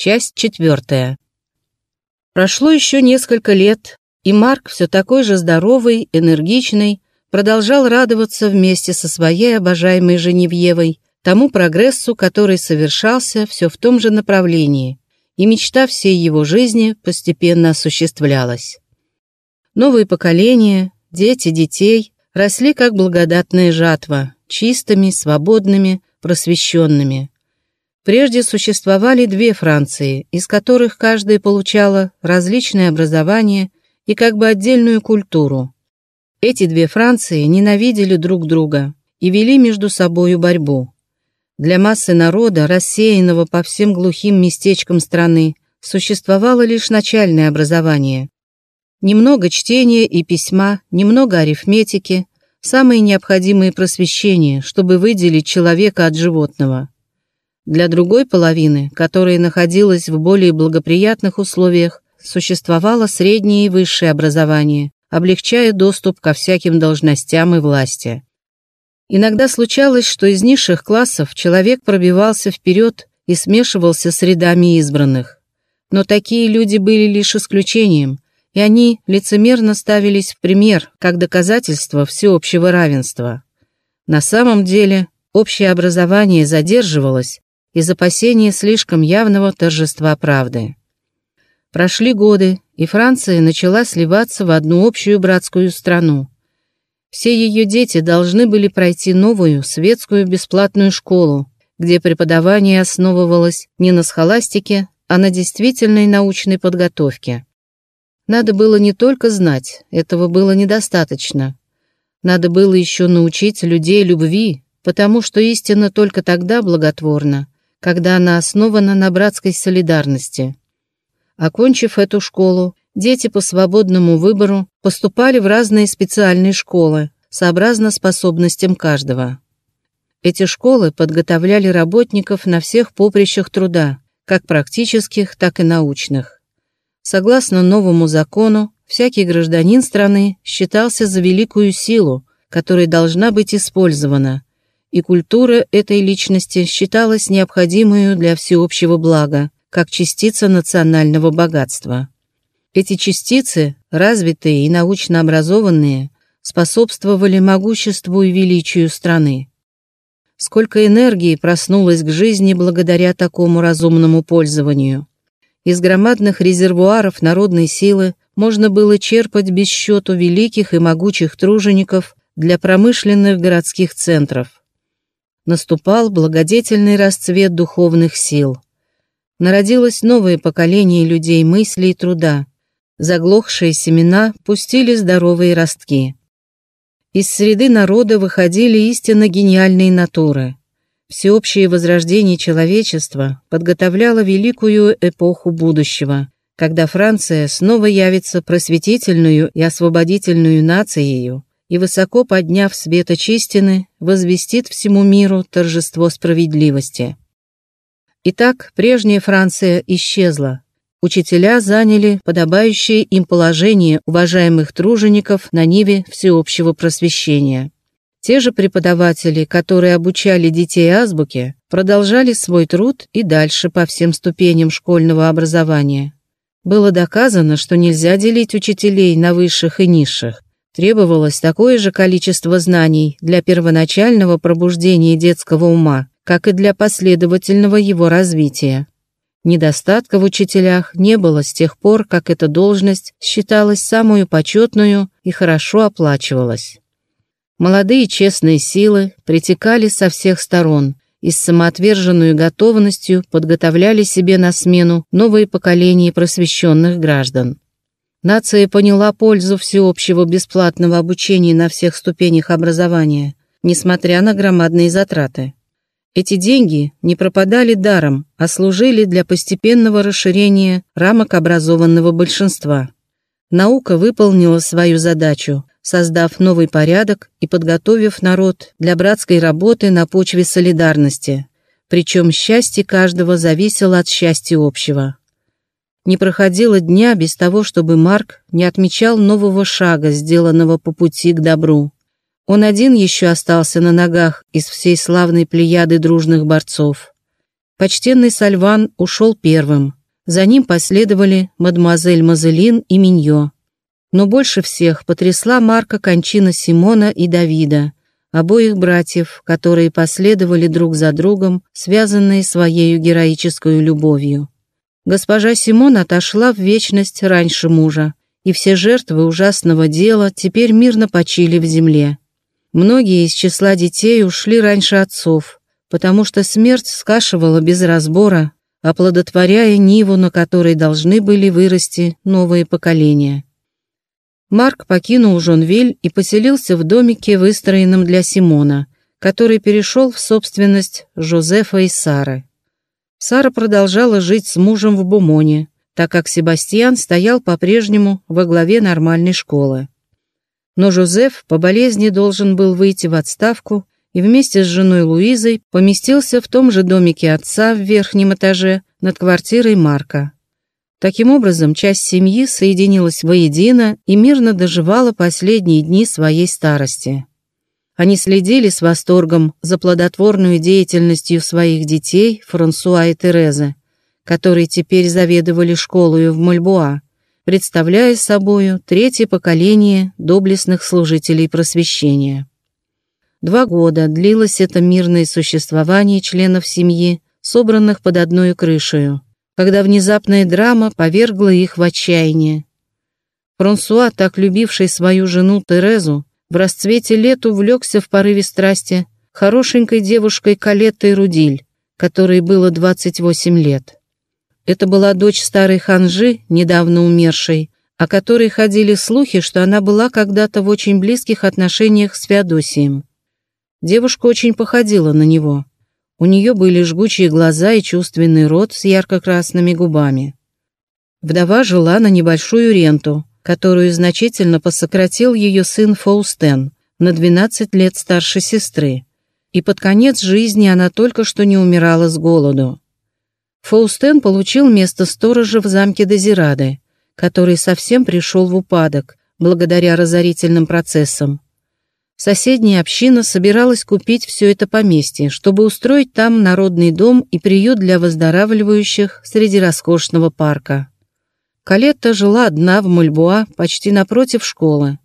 Часть четвертая. Прошло еще несколько лет, и Марк, все такой же здоровый, энергичный, продолжал радоваться вместе со своей обожаемой Женевьевой тому прогрессу, который совершался все в том же направлении, и мечта всей его жизни постепенно осуществлялась. Новые поколения, дети детей, росли как благодатная жатва, чистыми, свободными, просвещенными. Прежде существовали две Франции, из которых каждая получала различное образование и как бы отдельную культуру. Эти две Франции ненавидели друг друга и вели между собою борьбу. Для массы народа, рассеянного по всем глухим местечкам страны, существовало лишь начальное образование. Немного чтения и письма, немного арифметики, самые необходимые просвещения, чтобы выделить человека от животного. Для другой половины, которая находилась в более благоприятных условиях, существовало среднее и высшее образование, облегчая доступ ко всяким должностям и власти. Иногда случалось, что из низших классов человек пробивался вперед и смешивался с рядами избранных. Но такие люди были лишь исключением, и они лицемерно ставились в пример как доказательство всеобщего равенства. На самом деле, общее образование задерживалось, из опасения слишком явного торжества правды. Прошли годы, и Франция начала сливаться в одну общую братскую страну. Все ее дети должны были пройти новую светскую бесплатную школу, где преподавание основывалось не на схоластике, а на действительной научной подготовке. Надо было не только знать, этого было недостаточно. Надо было еще научить людей любви, потому что истина только тогда благотворна, когда она основана на братской солидарности. Окончив эту школу, дети по свободному выбору поступали в разные специальные школы, сообразно способностям каждого. Эти школы подготовляли работников на всех поприщах труда, как практических, так и научных. Согласно новому закону, всякий гражданин страны считался за великую силу, которая должна быть использована, и культура этой личности считалась необходимой для всеобщего блага, как частица национального богатства. Эти частицы, развитые и научно образованные, способствовали могуществу и величию страны. Сколько энергии проснулось к жизни благодаря такому разумному пользованию. Из громадных резервуаров народной силы можно было черпать без счету великих и могучих тружеников для промышленных городских центров наступал благодетельный расцвет духовных сил. Народилось новое поколение людей мысли и труда. Заглохшие семена пустили здоровые ростки. Из среды народа выходили истинно гениальные натуры. Всеобщее возрождение человечества подготовляло великую эпоху будущего, когда Франция снова явится просветительную и освободительную нацией, и, высоко подняв светоч истины, возвестит всему миру торжество справедливости. Итак, прежняя Франция исчезла. Учителя заняли подобающее им положение уважаемых тружеников на ниве всеобщего просвещения. Те же преподаватели, которые обучали детей азбуке, продолжали свой труд и дальше по всем ступеням школьного образования. Было доказано, что нельзя делить учителей на высших и низших. Требовалось такое же количество знаний для первоначального пробуждения детского ума, как и для последовательного его развития. Недостатка в учителях не было с тех пор, как эта должность считалась самую почетную и хорошо оплачивалась. Молодые честные силы притекали со всех сторон и с самоотверженной готовностью подготовляли себе на смену новые поколения просвещенных граждан. Нация поняла пользу всеобщего бесплатного обучения на всех ступенях образования, несмотря на громадные затраты. Эти деньги не пропадали даром, а служили для постепенного расширения рамок образованного большинства. Наука выполнила свою задачу, создав новый порядок и подготовив народ для братской работы на почве солидарности, причем счастье каждого зависело от счастья общего. Не проходило дня без того, чтобы Марк не отмечал нового шага, сделанного по пути к добру. Он один еще остался на ногах из всей славной плеяды дружных борцов. Почтенный Сальван ушел первым. За ним последовали мадемуазель Мазелин и Миньо. Но больше всех потрясла Марка кончина Симона и Давида, обоих братьев, которые последовали друг за другом, связанные своей героической любовью. Госпожа Симон отошла в вечность раньше мужа, и все жертвы ужасного дела теперь мирно почили в земле. Многие из числа детей ушли раньше отцов, потому что смерть скашивала без разбора, оплодотворяя ниву, на которой должны были вырасти новые поколения. Марк покинул Жонвиль и поселился в домике, выстроенном для Симона, который перешел в собственность Жозефа и Сары. Сара продолжала жить с мужем в Бумоне, так как Себастьян стоял по-прежнему во главе нормальной школы. Но Жозеф по болезни должен был выйти в отставку и вместе с женой Луизой поместился в том же домике отца в верхнем этаже над квартирой Марка. Таким образом, часть семьи соединилась воедино и мирно доживала последние дни своей старости. Они следили с восторгом за плодотворной деятельностью своих детей Франсуа и Терезы, которые теперь заведовали школою в Мальбуа, представляя собою третье поколение доблестных служителей просвещения. Два года длилось это мирное существование членов семьи, собранных под одной крышей когда внезапная драма повергла их в отчаяние. Франсуа, так любивший свою жену Терезу, в расцвете лет увлекся в порыве страсти хорошенькой девушкой Калеттой Рудиль, которой было 28 лет. Это была дочь старой ханжи, недавно умершей, о которой ходили слухи, что она была когда-то в очень близких отношениях с Феодосием. Девушка очень походила на него. У нее были жгучие глаза и чувственный рот с ярко-красными губами. Вдова жила на небольшую ренту, которую значительно посократил ее сын Фаустен, на 12 лет старше сестры, и под конец жизни она только что не умирала с голоду. Фаустен получил место сторожа в замке Дезирады, который совсем пришел в упадок, благодаря разорительным процессам. Соседняя община собиралась купить все это поместье, чтобы устроить там народный дом и приют для выздоравливающих среди роскошного парка. Калетта жила одна в Мульбуа, почти напротив школы.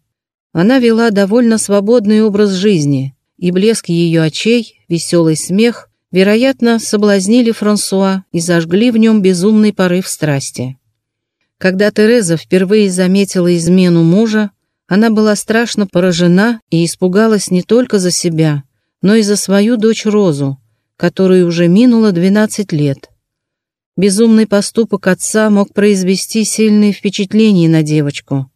Она вела довольно свободный образ жизни, и блеск ее очей, веселый смех, вероятно, соблазнили Франсуа и зажгли в нем безумный порыв страсти. Когда Тереза впервые заметила измену мужа, она была страшно поражена и испугалась не только за себя, но и за свою дочь Розу, которой уже минуло 12 лет. Безумный поступок отца мог произвести сильные впечатления на девочку.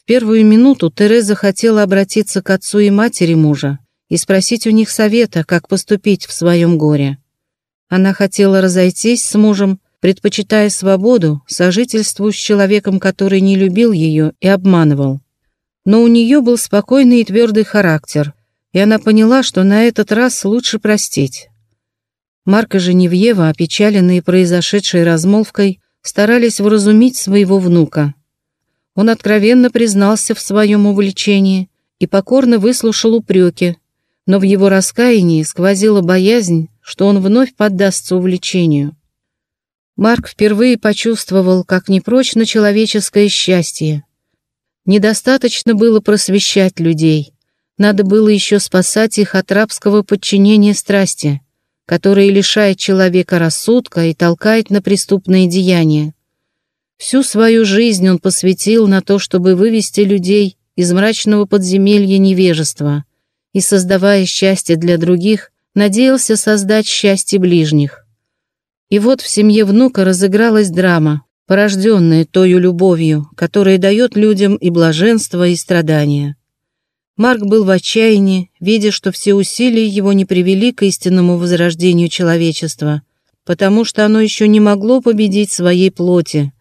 В первую минуту Тереза хотела обратиться к отцу и матери мужа и спросить у них совета, как поступить в своем горе. Она хотела разойтись с мужем, предпочитая свободу, сожительству с человеком, который не любил ее и обманывал. Но у нее был спокойный и твердый характер, и она поняла, что на этот раз лучше простить. Марк и Женевьева, опечаленные произошедшей размолвкой, старались вразумить своего внука. Он откровенно признался в своем увлечении и покорно выслушал упреки, но в его раскаянии сквозила боязнь, что он вновь поддастся увлечению. Марк впервые почувствовал, как непрочно человеческое счастье, Недостаточно было просвещать людей. Надо было еще спасать их от рабского подчинения страсти, которое лишает человека рассудка и толкает на преступные деяния. Всю свою жизнь он посвятил на то, чтобы вывести людей из мрачного подземелья невежества и, создавая счастье для других, надеялся создать счастье ближних. И вот в семье внука разыгралась драма, порожденное тою любовью, которая дает людям и блаженство, и страдания. Марк был в отчаянии, видя, что все усилия его не привели к истинному возрождению человечества, потому что оно еще не могло победить своей плоти,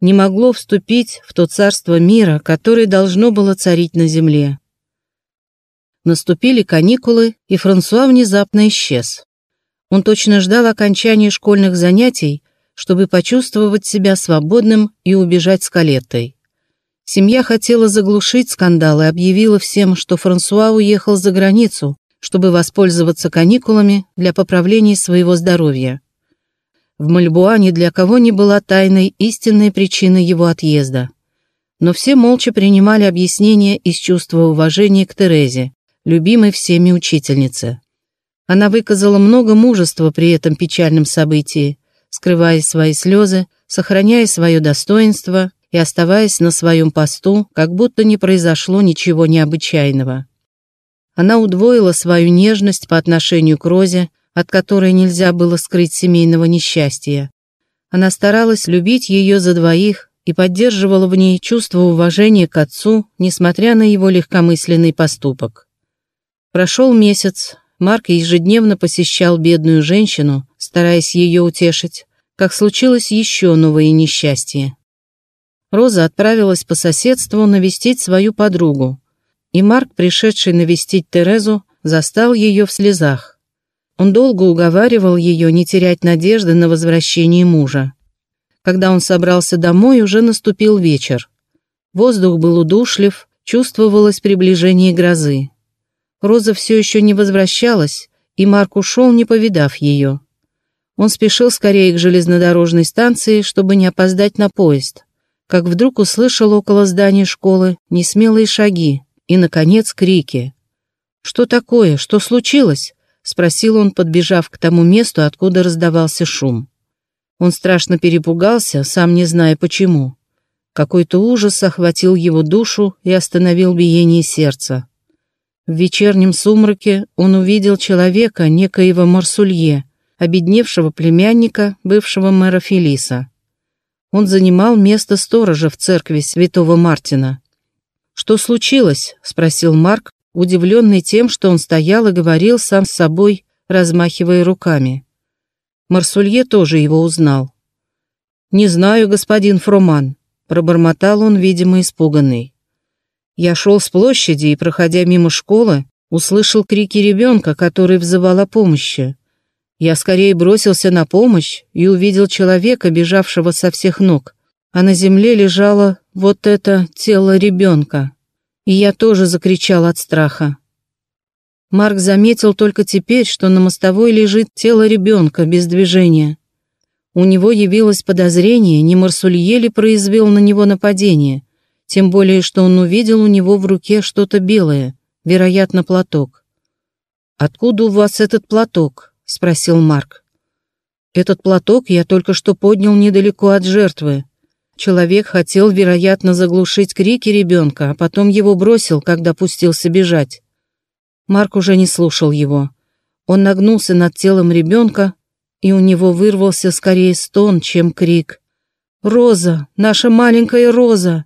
не могло вступить в то царство мира, которое должно было царить на земле. Наступили каникулы, и Франсуа внезапно исчез. Он точно ждал окончания школьных занятий, чтобы почувствовать себя свободным и убежать с Калеттой. Семья хотела заглушить скандал и объявила всем, что Франсуа уехал за границу, чтобы воспользоваться каникулами для поправления своего здоровья. В Мальбуане для кого не была тайной истинная причина его отъезда. Но все молча принимали объяснение из чувства уважения к Терезе, любимой всеми учительнице. Она выказала много мужества при этом печальном событии, скрывая свои слезы, сохраняя свое достоинство и оставаясь на своем посту, как будто не произошло ничего необычайного. Она удвоила свою нежность по отношению к Розе, от которой нельзя было скрыть семейного несчастья. Она старалась любить ее за двоих и поддерживала в ней чувство уважения к отцу, несмотря на его легкомысленный поступок. Прошел месяц, Марк ежедневно посещал бедную женщину, стараясь ее утешить, как случилось еще новое несчастье. Роза отправилась по соседству навестить свою подругу, и Марк, пришедший навестить Терезу, застал ее в слезах. Он долго уговаривал ее не терять надежды на возвращение мужа. Когда он собрался домой, уже наступил вечер. Воздух был удушлив, чувствовалось приближение грозы. Роза все еще не возвращалась, и Марк ушел, не повидав ее. Он спешил скорее к железнодорожной станции, чтобы не опоздать на поезд, как вдруг услышал около здания школы несмелые шаги и, наконец, крики. «Что такое? Что случилось?» — спросил он, подбежав к тому месту, откуда раздавался шум. Он страшно перепугался, сам не зная почему. Какой-то ужас охватил его душу и остановил биение сердца. В вечернем сумраке он увидел человека, некоего Марсулье, обедневшего племянника бывшего мэра Фелиса. Он занимал место сторожа в церкви святого Мартина. «Что случилось?» — спросил Марк, удивленный тем, что он стоял и говорил сам с собой, размахивая руками. Марсулье тоже его узнал. «Не знаю, господин Фроман», — пробормотал он, видимо, испуганный. Я шел с площади и, проходя мимо школы, услышал крики ребенка, который взывал о помощи. Я скорее бросился на помощь и увидел человека, бежавшего со всех ног, а на земле лежало вот это тело ребенка и я тоже закричал от страха. Марк заметил только теперь, что на мостовой лежит тело ребенка без движения. У него явилось подозрение, не Марсулье ли произвел на него нападение, тем более, что он увидел у него в руке что-то белое, вероятно, платок. «Откуда у вас этот платок?» — спросил Марк. «Этот платок я только что поднял недалеко от жертвы. Человек хотел, вероятно, заглушить крики ребенка, а потом его бросил, когда пустился бежать. Марк уже не слушал его. Он нагнулся над телом ребенка, и у него вырвался скорее стон, чем крик. «Роза! Наша маленькая Роза!»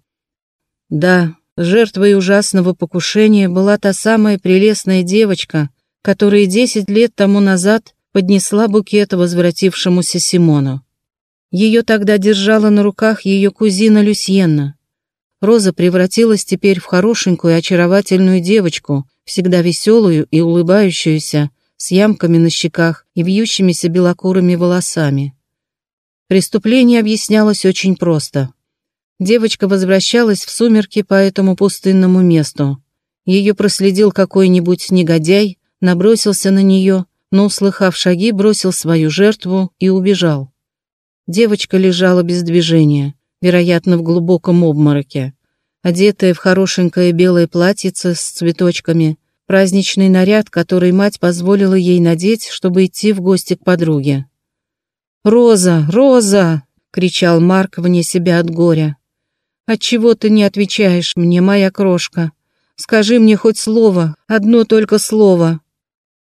Да, жертвой ужасного покушения была та самая прелестная девочка, которая десять лет тому назад поднесла букет возвратившемуся Симону. Ее тогда держала на руках ее кузина Люсьенна. Роза превратилась теперь в хорошенькую очаровательную девочку, всегда веселую и улыбающуюся, с ямками на щеках и вьющимися белокурыми волосами. Преступление объяснялось очень просто. Девочка возвращалась в сумерки по этому пустынному месту. Ее проследил какой-нибудь негодяй, набросился на нее, но, услыхав шаги, бросил свою жертву и убежал. Девочка лежала без движения, вероятно, в глубоком обмороке. Одетая в хорошенькое белое платьице с цветочками, праздничный наряд, который мать позволила ей надеть, чтобы идти в гости к подруге. «Роза! Роза!» — кричал Марк вне себя от горя. «Отчего ты не отвечаешь мне, моя крошка? Скажи мне хоть слово, одно только слово».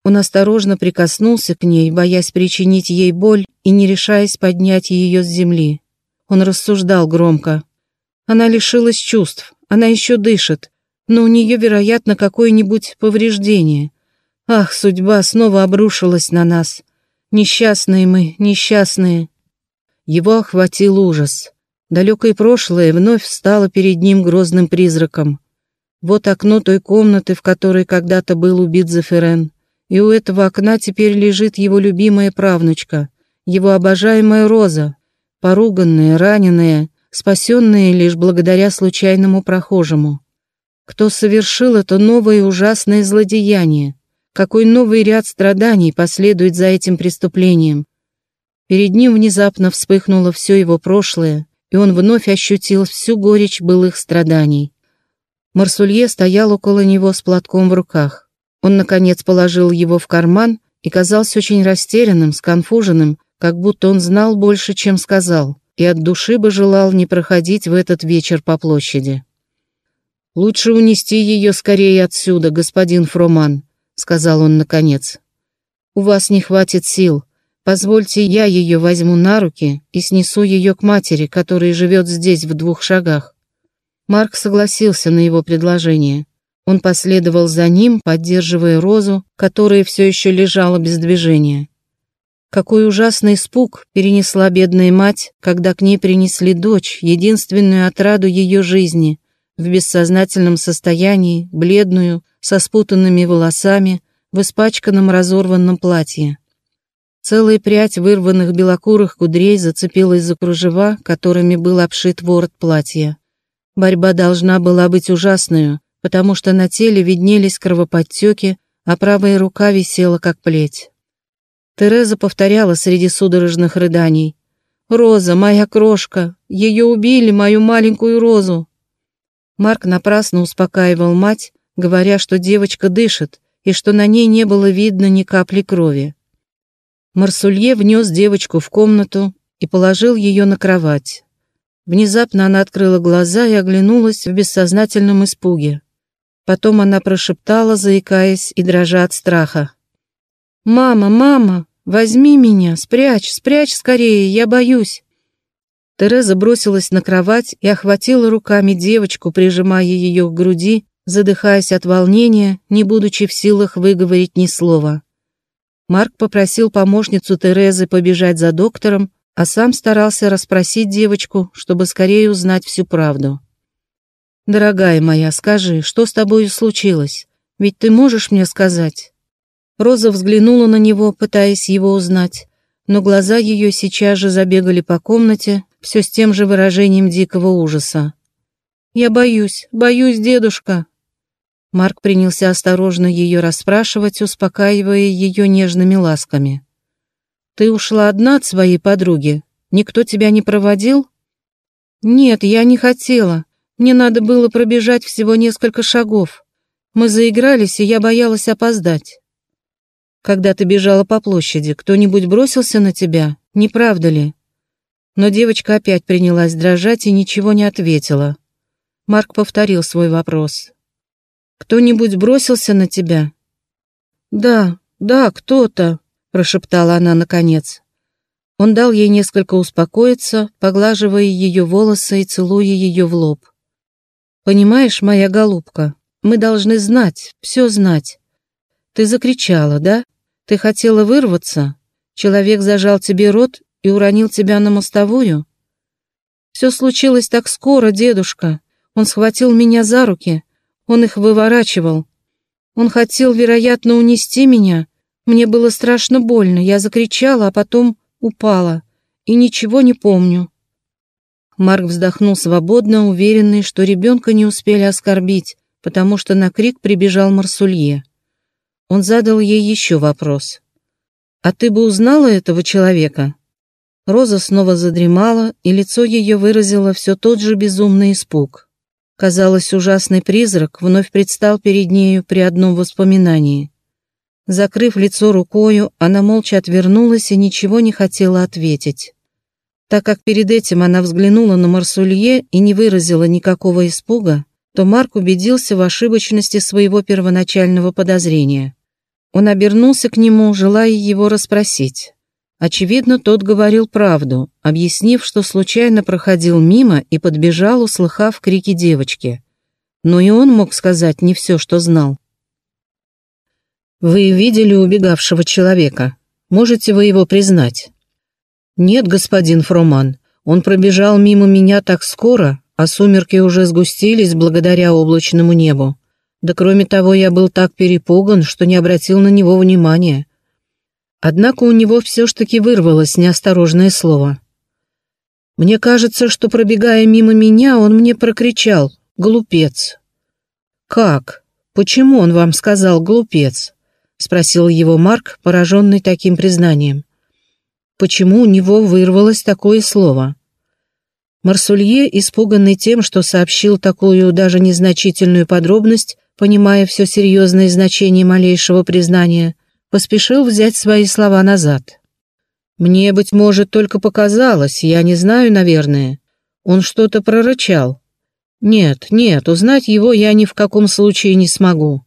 Он осторожно прикоснулся к ней, боясь причинить ей боль и не решаясь поднять ее с земли. Он рассуждал громко. Она лишилась чувств, она еще дышит, но у нее, вероятно, какое-нибудь повреждение. Ах, судьба снова обрушилась на нас. Несчастные мы, несчастные. Его охватил ужас. Далекое прошлое вновь встало перед ним грозным призраком. Вот окно той комнаты, в которой когда-то был убит Заферен и у этого окна теперь лежит его любимая правнучка, его обожаемая Роза, поруганная, раненая, спасенная лишь благодаря случайному прохожему. Кто совершил это новое ужасное злодеяние? Какой новый ряд страданий последует за этим преступлением? Перед ним внезапно вспыхнуло все его прошлое, и он вновь ощутил всю горечь былых страданий. Марсулье стоял около него с платком в руках. Он, наконец, положил его в карман и казался очень растерянным, сконфуженным, как будто он знал больше, чем сказал, и от души бы желал не проходить в этот вечер по площади. «Лучше унести ее скорее отсюда, господин Фроман», — сказал он наконец. «У вас не хватит сил. Позвольте, я ее возьму на руки и снесу ее к матери, которая живет здесь в двух шагах». Марк согласился на его предложение. Он последовал за ним, поддерживая Розу, которая все еще лежала без движения. Какой ужасный испуг перенесла бедная мать, когда к ней принесли дочь, единственную отраду ее жизни, в бессознательном состоянии, бледную, со спутанными волосами, в испачканном разорванном платье. Целая прядь вырванных белокурых кудрей зацепилась за кружева, которыми был обшит ворот платья. Борьба должна была быть ужасную, потому что на теле виднелись кровоподтеки, а правая рука висела как плеть. Тереза повторяла среди судорожных рыданий. «Роза, моя крошка! Ее убили, мою маленькую Розу!» Марк напрасно успокаивал мать, говоря, что девочка дышит и что на ней не было видно ни капли крови. Марсулье внес девочку в комнату и положил ее на кровать. Внезапно она открыла глаза и оглянулась в бессознательном испуге. Потом она прошептала, заикаясь и дрожа от страха. «Мама, мама, возьми меня, спрячь, спрячь скорее, я боюсь!» Тереза бросилась на кровать и охватила руками девочку, прижимая ее к груди, задыхаясь от волнения, не будучи в силах выговорить ни слова. Марк попросил помощницу Терезы побежать за доктором, а сам старался расспросить девочку, чтобы скорее узнать всю правду. «Дорогая моя, скажи, что с тобой случилось? Ведь ты можешь мне сказать?» Роза взглянула на него, пытаясь его узнать, но глаза ее сейчас же забегали по комнате, все с тем же выражением дикого ужаса. «Я боюсь, боюсь, дедушка!» Марк принялся осторожно ее расспрашивать, успокаивая ее нежными ласками. «Ты ушла одна от своей подруги? Никто тебя не проводил?» «Нет, я не хотела. Мне надо было пробежать всего несколько шагов. Мы заигрались, и я боялась опоздать». «Когда ты бежала по площади, кто-нибудь бросился на тебя, не правда ли?» Но девочка опять принялась дрожать и ничего не ответила. Марк повторил свой вопрос. «Кто-нибудь бросился на тебя?» «Да, да, кто-то», — прошептала она наконец. Он дал ей несколько успокоиться, поглаживая ее волосы и целуя ее в лоб. «Понимаешь, моя голубка, мы должны знать, все знать. Ты закричала, да? Ты хотела вырваться? Человек зажал тебе рот и уронил тебя на мостовую? Все случилось так скоро, дедушка. Он схватил меня за руки, он их выворачивал. Он хотел, вероятно, унести меня. Мне было страшно больно, я закричала, а потом упала. И ничего не помню. Марк вздохнул свободно, уверенный, что ребенка не успели оскорбить, потому что на крик прибежал Марсулье. Он задал ей еще вопрос. «А ты бы узнала этого человека?» Роза снова задремала, и лицо ее выразило все тот же безумный испуг. Казалось, ужасный призрак вновь предстал перед нею при одном воспоминании. Закрыв лицо рукою, она молча отвернулась и ничего не хотела ответить. Так как перед этим она взглянула на Марсулье и не выразила никакого испуга, то Марк убедился в ошибочности своего первоначального подозрения. Он обернулся к нему, желая его расспросить. Очевидно, тот говорил правду, объяснив, что случайно проходил мимо и подбежал, услыхав крики девочки. Но и он мог сказать не все, что знал. «Вы видели убегавшего человека? Можете вы его признать?» «Нет, господин Фроман, он пробежал мимо меня так скоро, а сумерки уже сгустились благодаря облачному небу. Да кроме того, я был так перепуган, что не обратил на него внимания. Однако у него все ж таки вырвалось неосторожное слово. Мне кажется, что, пробегая мимо меня, он мне прокричал «Глупец». «Как? Почему он вам сказал «глупец»?» — спросил его Марк, пораженный таким признанием. Почему у него вырвалось такое слово? Марсулье, испуганный тем, что сообщил такую даже незначительную подробность, понимая все серьезное значение малейшего признания, поспешил взять свои слова назад. «Мне, быть может, только показалось, я не знаю, наверное. Он что-то прорычал. Нет, нет, узнать его я ни в каком случае не смогу».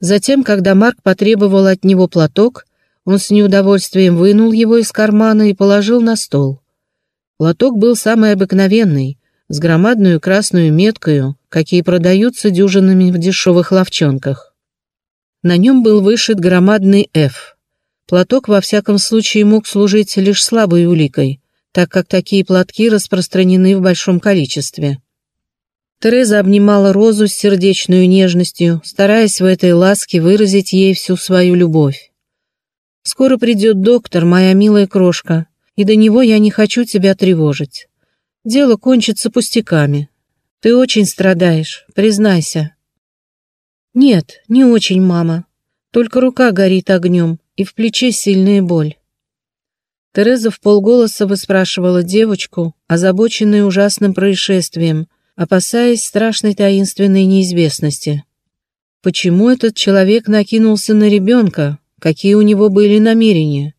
Затем, когда Марк потребовал от него платок, он с неудовольствием вынул его из кармана и положил на стол. Платок был самый обыкновенный, с громадную красную меткою, какие продаются дюжинами в дешевых ловчонках. На нем был вышит громадный «Ф». Платок, во всяком случае, мог служить лишь слабой уликой, так как такие платки распространены в большом количестве. Тереза обнимала Розу с сердечной нежностью, стараясь в этой ласке выразить ей всю свою любовь. «Скоро придет доктор, моя милая крошка, и до него я не хочу тебя тревожить. Дело кончится пустяками. Ты очень страдаешь, признайся». «Нет, не очень, мама. Только рука горит огнем, и в плече сильная боль». Тереза в полголоса выспрашивала девочку, озабоченную ужасным происшествием, опасаясь страшной таинственной неизвестности. Почему этот человек накинулся на ребенка? Какие у него были намерения?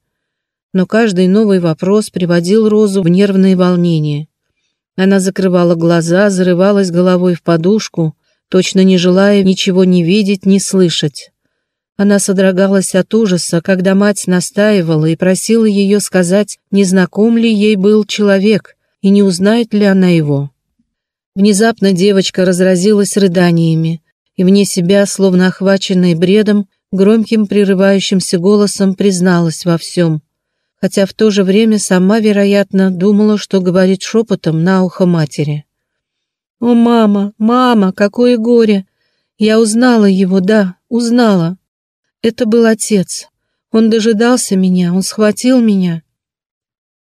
но каждый новый вопрос приводил Розу в нервные волнения. Она закрывала глаза, зарывалась головой в подушку, точно не желая ничего не видеть, не слышать. Она содрогалась от ужаса, когда мать настаивала и просила ее сказать, не знаком ли ей был человек и не узнает ли она его. Внезапно девочка разразилась рыданиями, и вне себя, словно охваченная бредом, громким прерывающимся голосом призналась во всем хотя в то же время сама, вероятно, думала, что говорит шепотом на ухо матери. «О, мама, мама, какое горе! Я узнала его, да, узнала. Это был отец. Он дожидался меня, он схватил меня».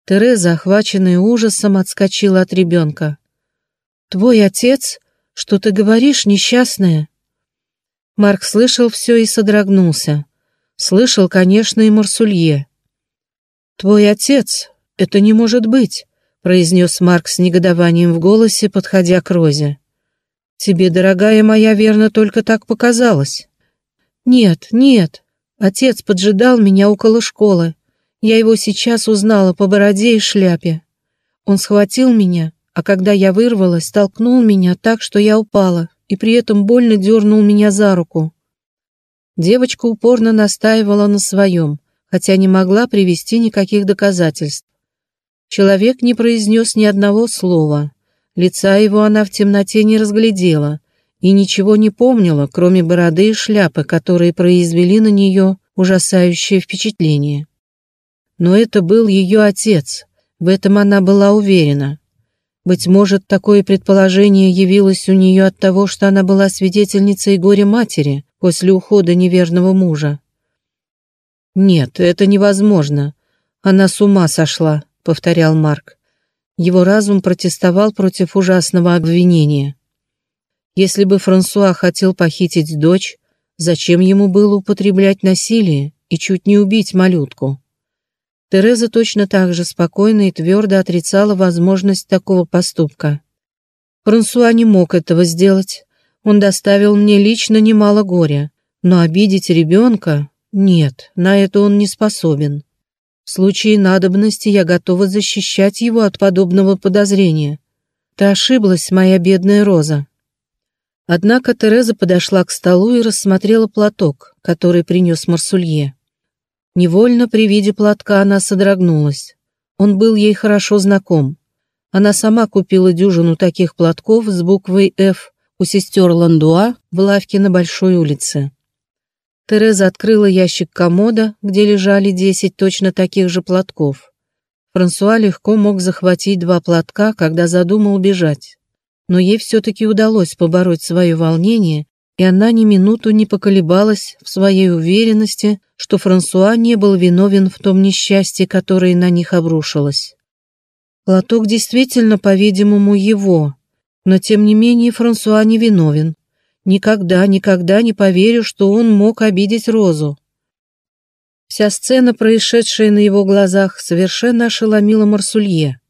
Тереза, охваченная ужасом, отскочила от ребенка. «Твой отец? Что ты говоришь, несчастная?» Марк слышал все и содрогнулся. Слышал, конечно, и Марсулье. «Твой отец? Это не может быть!» произнес Марк с негодованием в голосе, подходя к Розе. «Тебе, дорогая моя, верно, только так показалось». «Нет, нет. Отец поджидал меня около школы. Я его сейчас узнала по бороде и шляпе. Он схватил меня, а когда я вырвалась, толкнул меня так, что я упала, и при этом больно дернул меня за руку». Девочка упорно настаивала на своем хотя не могла привести никаких доказательств. Человек не произнес ни одного слова. Лица его она в темноте не разглядела и ничего не помнила, кроме бороды и шляпы, которые произвели на нее ужасающее впечатление. Но это был ее отец, в этом она была уверена. Быть может, такое предположение явилось у нее от того, что она была свидетельницей горя матери после ухода неверного мужа. «Нет, это невозможно. Она с ума сошла», — повторял Марк. Его разум протестовал против ужасного обвинения. Если бы Франсуа хотел похитить дочь, зачем ему было употреблять насилие и чуть не убить малютку? Тереза точно так же спокойно и твердо отрицала возможность такого поступка. Франсуа не мог этого сделать. Он доставил мне лично немало горя, но обидеть ребенка нет, на это он не способен. В случае надобности я готова защищать его от подобного подозрения. Ты ошиблась, моя бедная Роза. Однако Тереза подошла к столу и рассмотрела платок, который принес Марсулье. Невольно при виде платка она содрогнулась. Он был ей хорошо знаком. Она сама купила дюжину таких платков с буквой «Ф» у сестер Ландуа в лавке на Большой улице. Тереза открыла ящик комода, где лежали десять точно таких же платков. Франсуа легко мог захватить два платка, когда задумал бежать. Но ей все-таки удалось побороть свое волнение, и она ни минуту не поколебалась в своей уверенности, что Франсуа не был виновен в том несчастье, которое на них обрушилось. Платок действительно, по-видимому, его, но тем не менее Франсуа не виновен. Никогда, никогда не поверю, что он мог обидеть Розу. Вся сцена, происшедшая на его глазах, совершенно ошеломила Марсулье.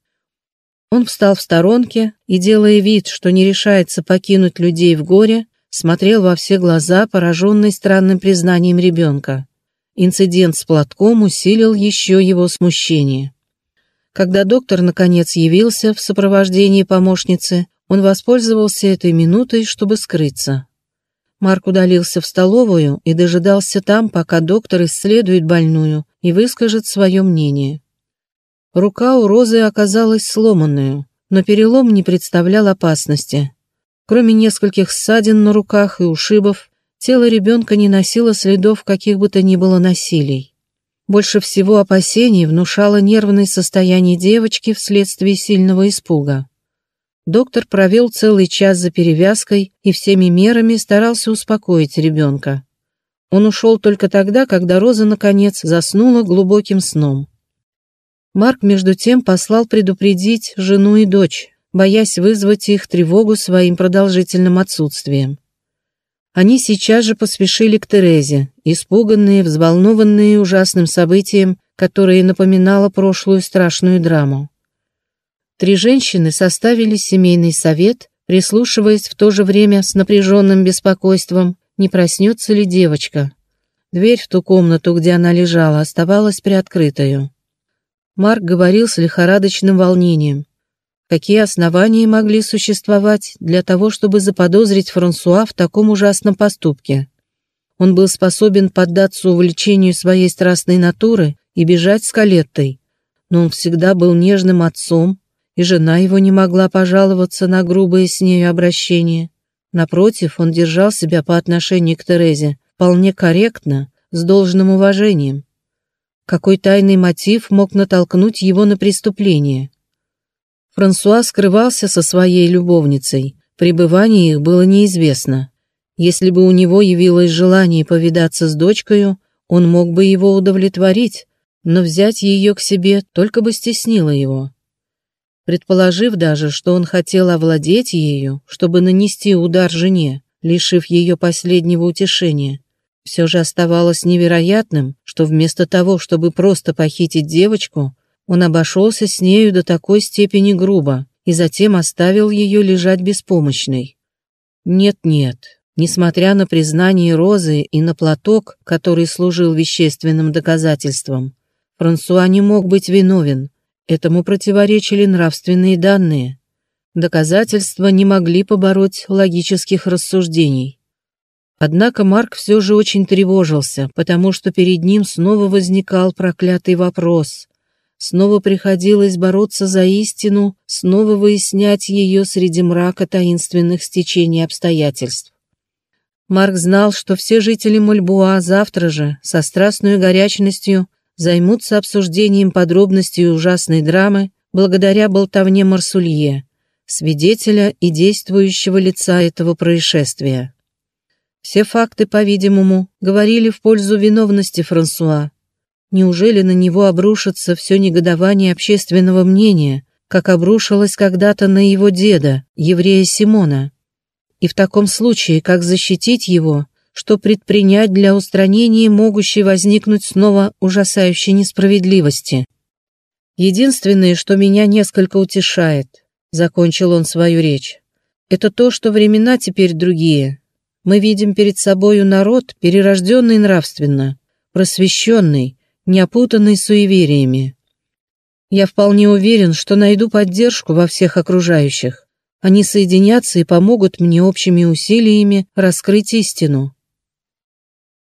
Он встал в сторонке и, делая вид, что не решается покинуть людей в горе, смотрел во все глаза, пораженный странным признанием ребенка. Инцидент с платком усилил еще его смущение. Когда доктор наконец явился в сопровождении помощницы, он воспользовался этой минутой, чтобы скрыться. Марк удалился в столовую и дожидался там, пока доктор исследует больную и выскажет свое мнение. Рука у Розы оказалась сломанную, но перелом не представлял опасности. Кроме нескольких ссадин на руках и ушибов, тело ребенка не носило следов каких бы то ни было насилий. Больше всего опасений внушало нервное состояние девочки вследствие сильного испуга. Доктор провел целый час за перевязкой и всеми мерами старался успокоить ребенка. Он ушел только тогда, когда Роза, наконец, заснула глубоким сном. Марк, между тем, послал предупредить жену и дочь, боясь вызвать их тревогу своим продолжительным отсутствием. Они сейчас же поспешили к Терезе, испуганные, взволнованные ужасным событием, которое напоминало прошлую страшную драму. Три женщины составили семейный совет, прислушиваясь в то же время с напряженным беспокойством, не проснется ли девочка. Дверь в ту комнату, где она лежала, оставалась приоткрытою. Марк говорил с лихорадочным волнением. Какие основания могли существовать для того, чтобы заподозрить Франсуа в таком ужасном поступке? Он был способен поддаться увлечению своей страстной натуры и бежать с Калеттой, но он всегда был нежным отцом, и жена его не могла пожаловаться на грубое с нею обращение. Напротив, он держал себя по отношению к Терезе вполне корректно, с должным уважением. Какой тайный мотив мог натолкнуть его на преступление? Франсуа скрывался со своей любовницей, пребывание их было неизвестно. Если бы у него явилось желание повидаться с дочкою, он мог бы его удовлетворить, но взять ее к себе только бы стеснило его. Предположив даже, что он хотел овладеть ею, чтобы нанести удар жене, лишив ее последнего утешения, все же оставалось невероятным, что вместо того, чтобы просто похитить девочку, он обошелся с нею до такой степени грубо и затем оставил ее лежать беспомощной. Нет-нет, несмотря на признание Розы и на платок, который служил вещественным доказательством, Франсуа не мог быть виновен, Этому противоречили нравственные данные. Доказательства не могли побороть логических рассуждений. Однако Марк все же очень тревожился, потому что перед ним снова возникал проклятый вопрос. Снова приходилось бороться за истину, снова выяснять ее среди мрака таинственных стечений обстоятельств. Марк знал, что все жители Мольбуа завтра же, со страстной горячностью, займутся обсуждением подробностей ужасной драмы благодаря болтовне Марсулье, свидетеля и действующего лица этого происшествия. Все факты, по-видимому, говорили в пользу виновности Франсуа. Неужели на него обрушится все негодование общественного мнения, как обрушилось когда-то на его деда, еврея Симона? И в таком случае, как защитить его, что предпринять для устранения могущей возникнуть снова ужасающей несправедливости. Единственное, что меня несколько утешает, закончил он свою речь, это то, что времена теперь другие. Мы видим перед собою народ, перерожденный нравственно, просвещенный, не опутанный суевериями. Я вполне уверен, что найду поддержку во всех окружающих. Они соединятся и помогут мне общими усилиями раскрыть истину.